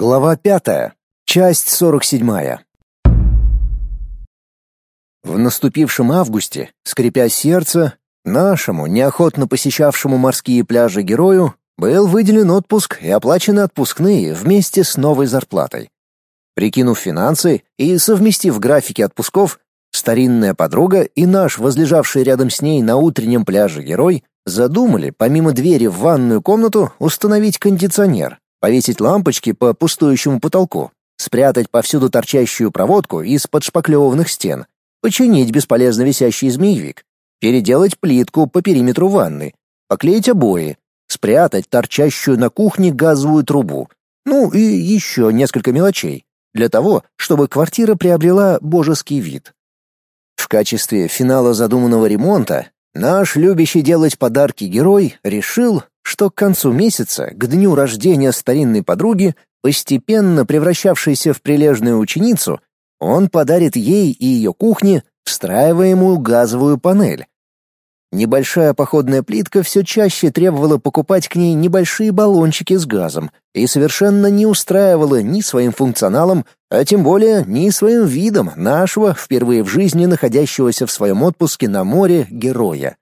Глава пятая. Часть сорок седьмая. В наступившем августе, скрипя сердце, нашему, неохотно посещавшему морские пляжи герою, был выделен отпуск и оплачены отпускные вместе с новой зарплатой. Прикинув финансы и совместив графики отпусков, старинная подруга и наш возлежавший рядом с ней на утреннем пляже герой задумали, помимо двери в ванную комнату, установить кондиционер, повесить лампочки по пустующему потолку, спрятать повсюду торчащую проводку из-под шпаклеванных стен, починить бесполезно висящий змеевик, переделать плитку по периметру ванны, поклеить обои, спрятать торчащую на кухне газовую трубу, ну и еще несколько мелочей, для того, чтобы квартира приобрела божеский вид. В качестве финала задуманного ремонта наш любящий делать подарки герой решил, что к концу месяца, к дню рождения старинной подруги, постепенно превращавшейся в прилежную ученицу, он подарит ей и ее кухне встраиваемую газовую панель. Небольшая походная плитка все чаще требовала покупать к ней небольшие баллончики с газом и совершенно не устраивала ни своим функционалом, а тем более ни своим видом нашего, впервые в жизни находящегося в своем отпуске на море, героя.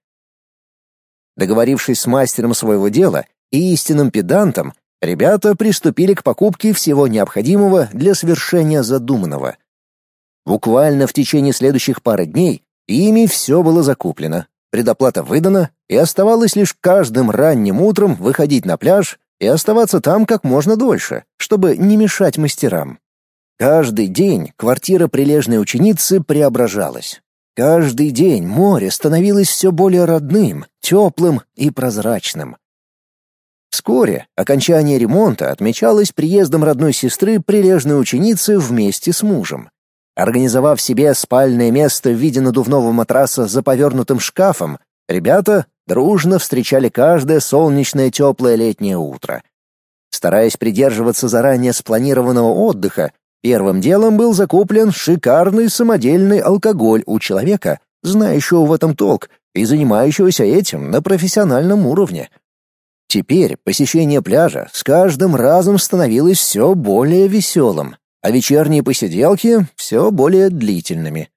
Договорившись с мастером своего дела и истинным педантом, ребята приступили к покупке всего необходимого для совершения задуманного. Буквально в течение следующих пары дней ими все было закуплено, предоплата выдана, и оставалось лишь каждым ранним утром выходить на пляж и оставаться там как можно дольше, чтобы не мешать мастерам. Каждый день квартира прилежной ученицы преображалась. Каждый день море становилось все более родным, теплым и прозрачным. Вскоре окончание ремонта отмечалось приездом родной сестры прилежной ученицы вместе с мужем. Организовав себе спальное место в виде надувного матраса за повернутым шкафом, ребята дружно встречали каждое солнечное теплое летнее утро. Стараясь придерживаться заранее спланированного отдыха, Первым делом был закуплен шикарный самодельный алкоголь у человека, знающего в этом толк и занимающегося этим на профессиональном уровне. Теперь посещение пляжа с каждым разом становилось все более веселым, а вечерние посиделки все более длительными.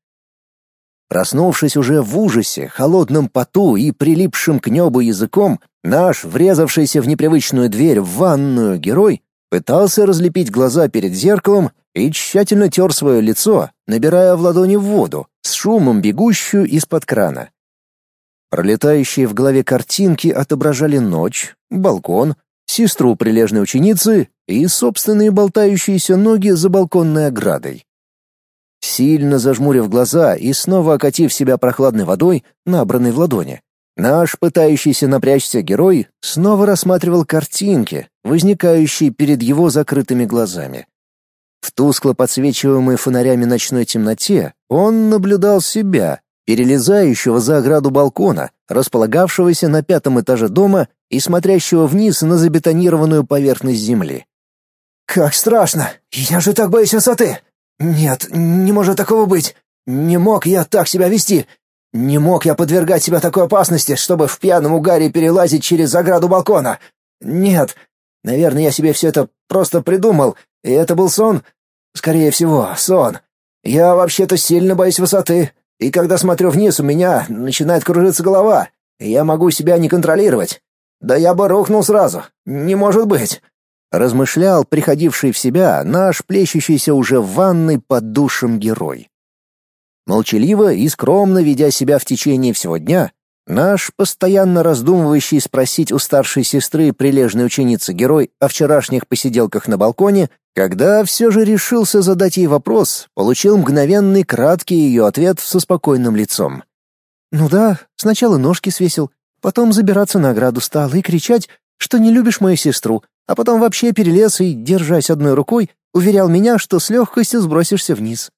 Проснувшись уже в ужасе, холодном поту и прилипшим к небу языком, наш, врезавшийся в непривычную дверь в ванную герой, пытался разлепить глаза перед зеркалом и тщательно тер свое лицо, набирая в ладони воду, с шумом бегущую из-под крана. Пролетающие в голове картинки отображали ночь, балкон, сестру прилежной ученицы и собственные болтающиеся ноги за балконной оградой. Сильно зажмурив глаза и снова окатив себя прохладной водой, набранной в ладони, Наш пытающийся напрячься герой снова рассматривал картинки, возникающие перед его закрытыми глазами. В тускло подсвечиваемой фонарями ночной темноте он наблюдал себя, перелезающего за ограду балкона, располагавшегося на пятом этаже дома и смотрящего вниз на забетонированную поверхность земли. «Как страшно! Я же так боюсь высоты! Нет, не может такого быть! Не мог я так себя вести! Не мог я подвергать себя такой опасности, чтобы в пьяном угаре перелазить через ограду балкона. Нет, наверное, я себе все это просто придумал, и это был сон. Скорее всего, сон. Я вообще-то сильно боюсь высоты, и когда смотрю вниз, у меня начинает кружиться голова, и я могу себя не контролировать. Да я бы рухнул сразу. Не может быть. Размышлял приходивший в себя наш плещущийся уже в ванной под душем герой. Молчаливо и скромно ведя себя в течение всего дня, наш постоянно раздумывающий спросить у старшей сестры прилежной ученицы герой о вчерашних посиделках на балконе, когда все же решился задать ей вопрос, получил мгновенный краткий ее ответ со спокойным лицом. «Ну да, сначала ножки свесил, потом забираться на ограду стал и кричать, что не любишь мою сестру, а потом вообще перелез и, держась одной рукой, уверял меня, что с легкостью сбросишься вниз.